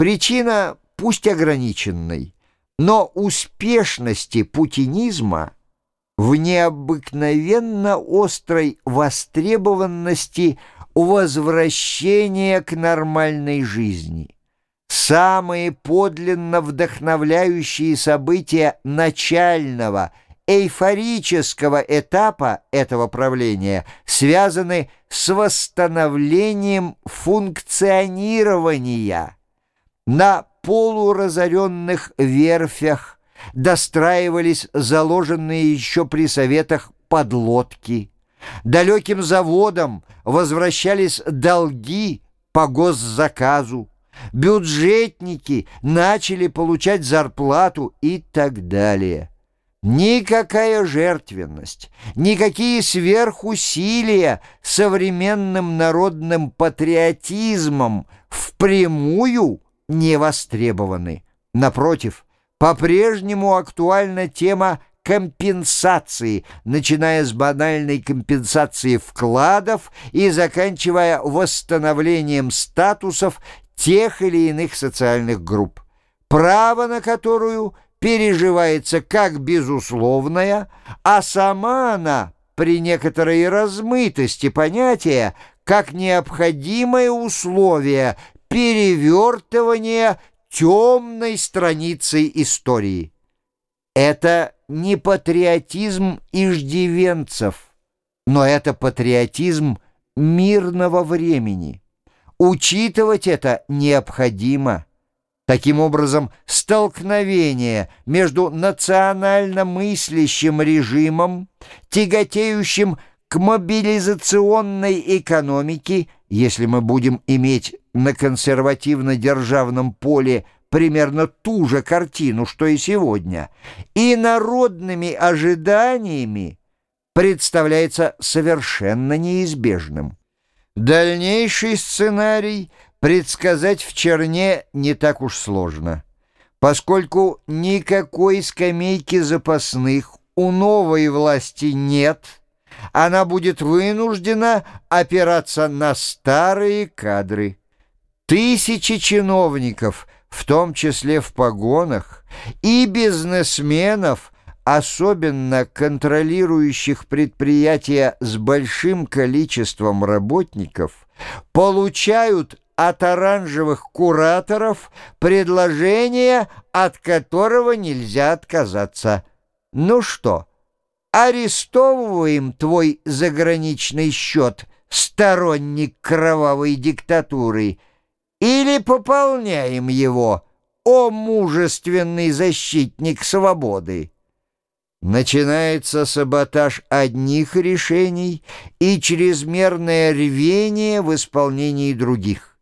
Причина пусть ограниченной, но успешности путинизма в необыкновенно острой востребованности возвращения к нормальной жизни. Самые подлинно вдохновляющие события начального – эйфорического этапа этого правления связаны с восстановлением функционирования. На полуразоренных верфях достраивались заложенные еще при советах подлодки. Далеким заводам возвращались долги по госзаказу. Бюджетники начали получать зарплату и так далее. Никакая жертвенность, никакие сверхусилия современным народным патриотизмом впрямую не востребованы. Напротив, по-прежнему актуальна тема компенсации, начиная с банальной компенсации вкладов и заканчивая восстановлением статусов тех или иных социальных групп, право на которую – переживается как безусловная, а сама она при некоторой размытости понятия как необходимое условие перевертывания темной страницы истории. Это не патриотизм иждивенцев, но это патриотизм мирного времени. Учитывать это необходимо. Таким образом, столкновение между национально мыслящим режимом, тяготеющим к мобилизационной экономике, если мы будем иметь на консервативно-державном поле примерно ту же картину, что и сегодня, и народными ожиданиями, представляется совершенно неизбежным. Дальнейший сценарий – Предсказать в черне не так уж сложно, поскольку никакой скамейки запасных у новой власти нет, она будет вынуждена опираться на старые кадры. Тысячи чиновников, в том числе в погонах, и бизнесменов, особенно контролирующих предприятия с большим количеством работников, получают от оранжевых кураторов предложение, от которого нельзя отказаться. Ну что, арестовываем твой заграничный счет, сторонник кровавой диктатуры, или пополняем его, о мужественный защитник свободы? Начинается саботаж одних решений и чрезмерное рвение в исполнении других.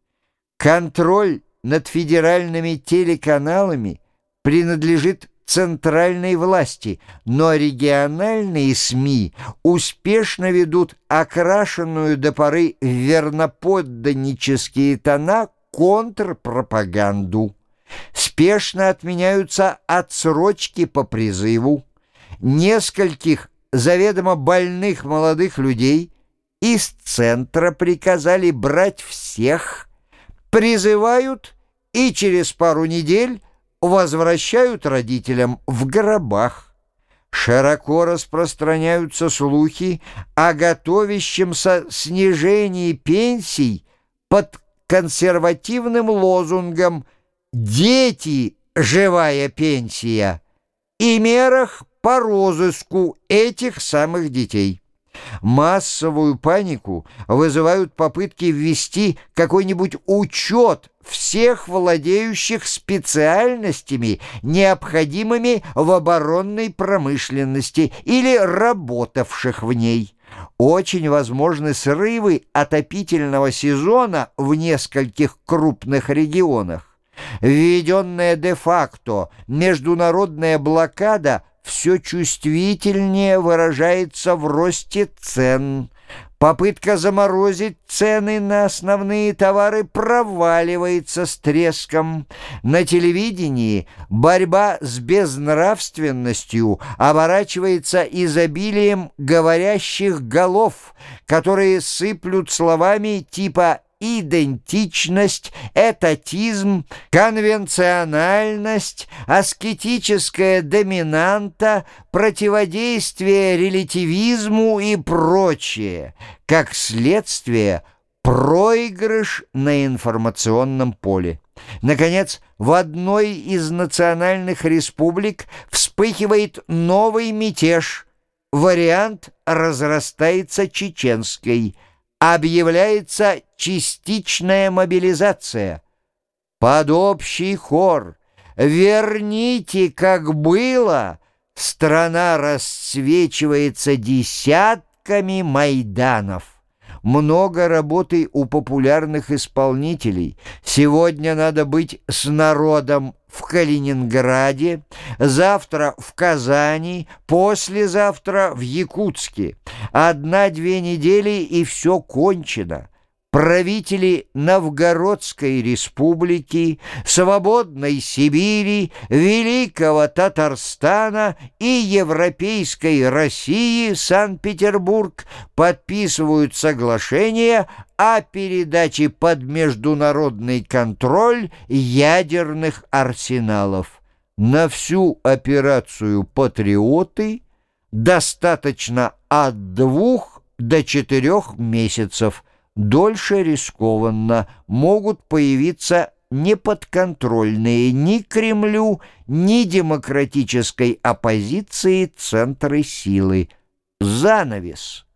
Контроль над федеральными телеканалами принадлежит центральной власти, но региональные СМИ успешно ведут окрашенную до поры верноподданнические тона контрпропаганду. Спешно отменяются отсрочки по призыву. Нескольких заведомо больных молодых людей из центра приказали брать всех – призывают и через пару недель возвращают родителям в гробах. Широко распространяются слухи о готовящемся снижении пенсий под консервативным лозунгом «Дети – живая пенсия» и мерах по розыску этих самых детей. Массовую панику вызывают попытки ввести какой-нибудь учет всех владеющих специальностями, необходимыми в оборонной промышленности или работавших в ней. Очень возможны срывы отопительного сезона в нескольких крупных регионах. Введенная де-факто международная блокада все чувствительнее выражается в росте цен. Попытка заморозить цены на основные товары проваливается с треском. На телевидении борьба с безнравственностью оборачивается изобилием говорящих голов, которые сыплют словами типа идентичность, этатизм, конвенциональность, аскетическая доминанта, противодействие релятивизму и прочее, как следствие проигрыш на информационном поле. Наконец, в одной из национальных республик вспыхивает новый мятеж. Вариант разрастается чеченской. Объявляется частичная мобилизация. Под общий хор «Верните, как было!» страна расцвечивается десятками майданов много работы у популярных исполнителей. Сегодня надо быть с народом в Калининграде, завтра в Казани, послезавтра в Якутске. Одна-две недели и все кончено правители Новгородской республики, Свободной Сибири, Великого Татарстана и Европейской России Санкт-Петербург подписывают соглашение о передаче под международный контроль ядерных арсеналов. На всю операцию «Патриоты» достаточно от двух до четырех месяцев – дольше рискованно, могут появиться неподконтрольные ни Кремлю, ни демократической оппозиции центры силы. Занавес.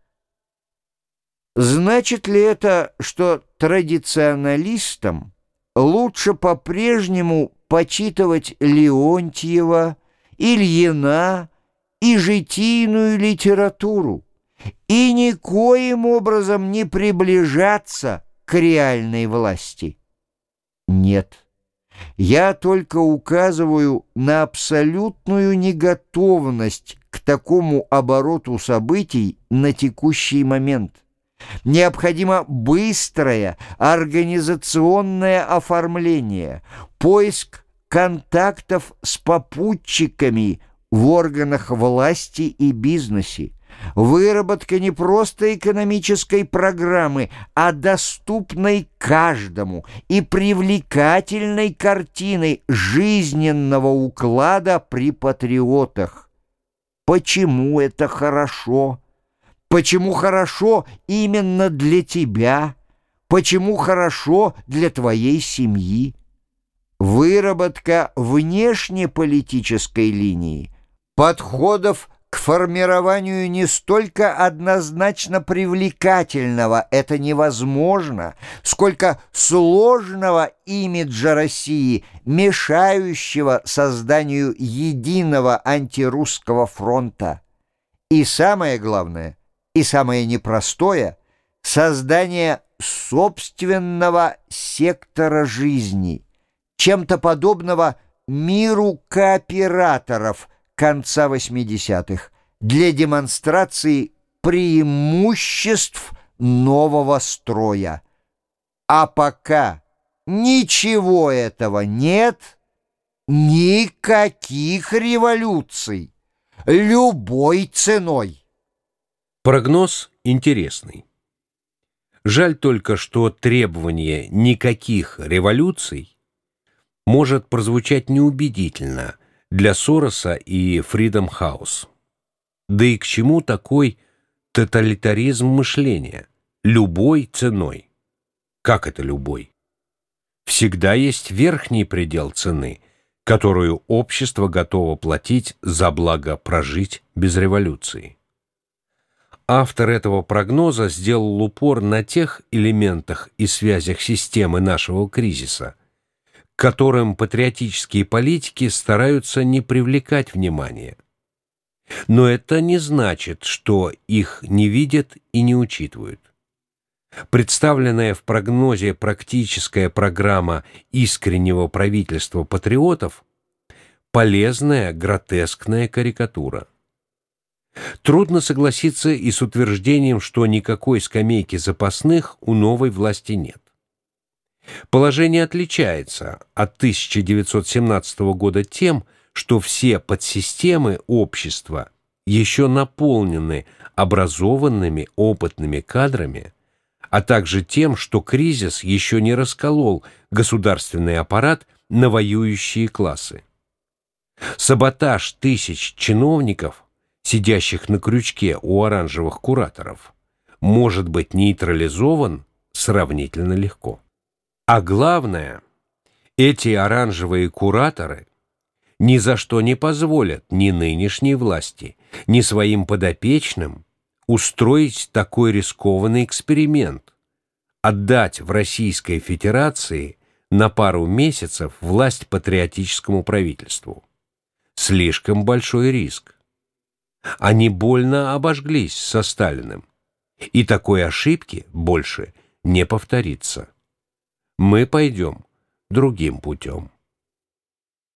Значит ли это, что традиционалистам лучше по-прежнему почитывать Леонтьева, Ильина и житийную литературу? И никоим образом не приближаться к реальной власти. Нет, я только указываю на абсолютную неготовность к такому обороту событий на текущий момент. Необходимо быстрое организационное оформление, поиск контактов с попутчиками в органах власти и бизнесе, Выработка не просто экономической программы, а доступной каждому и привлекательной картины жизненного уклада при патриотах. Почему это хорошо? Почему хорошо именно для тебя? Почему хорошо для твоей семьи? Выработка внешнеполитической линии, подходов к формированию не столько однозначно привлекательного это невозможно, сколько сложного имиджа России, мешающего созданию единого антирусского фронта. И самое главное, и самое непростое — создание собственного сектора жизни, чем-то подобного миру кооператоров — конца 80-х для демонстрации преимуществ нового строя. А пока ничего этого нет, никаких революций, любой ценой. Прогноз интересный. Жаль только, что требование никаких революций может прозвучать неубедительно – для Сороса и Freedom House. Да и к чему такой тоталитаризм мышления? Любой ценой. Как это любой? Всегда есть верхний предел цены, которую общество готово платить за благо прожить без революции. Автор этого прогноза сделал упор на тех элементах и связях системы нашего кризиса – которым патриотические политики стараются не привлекать внимания. Но это не значит, что их не видят и не учитывают. Представленная в прогнозе практическая программа искреннего правительства патриотов – полезная гротескная карикатура. Трудно согласиться и с утверждением, что никакой скамейки запасных у новой власти нет. Положение отличается от 1917 года тем, что все подсистемы общества еще наполнены образованными опытными кадрами, а также тем, что кризис еще не расколол государственный аппарат на воюющие классы. Саботаж тысяч чиновников, сидящих на крючке у оранжевых кураторов, может быть нейтрализован сравнительно легко. А главное, эти оранжевые кураторы ни за что не позволят ни нынешней власти, ни своим подопечным устроить такой рискованный эксперимент, отдать в Российской Федерации на пару месяцев власть патриотическому правительству. Слишком большой риск. Они больно обожглись со Сталиным, и такой ошибки больше не повторится. Мы пойдем другим путем.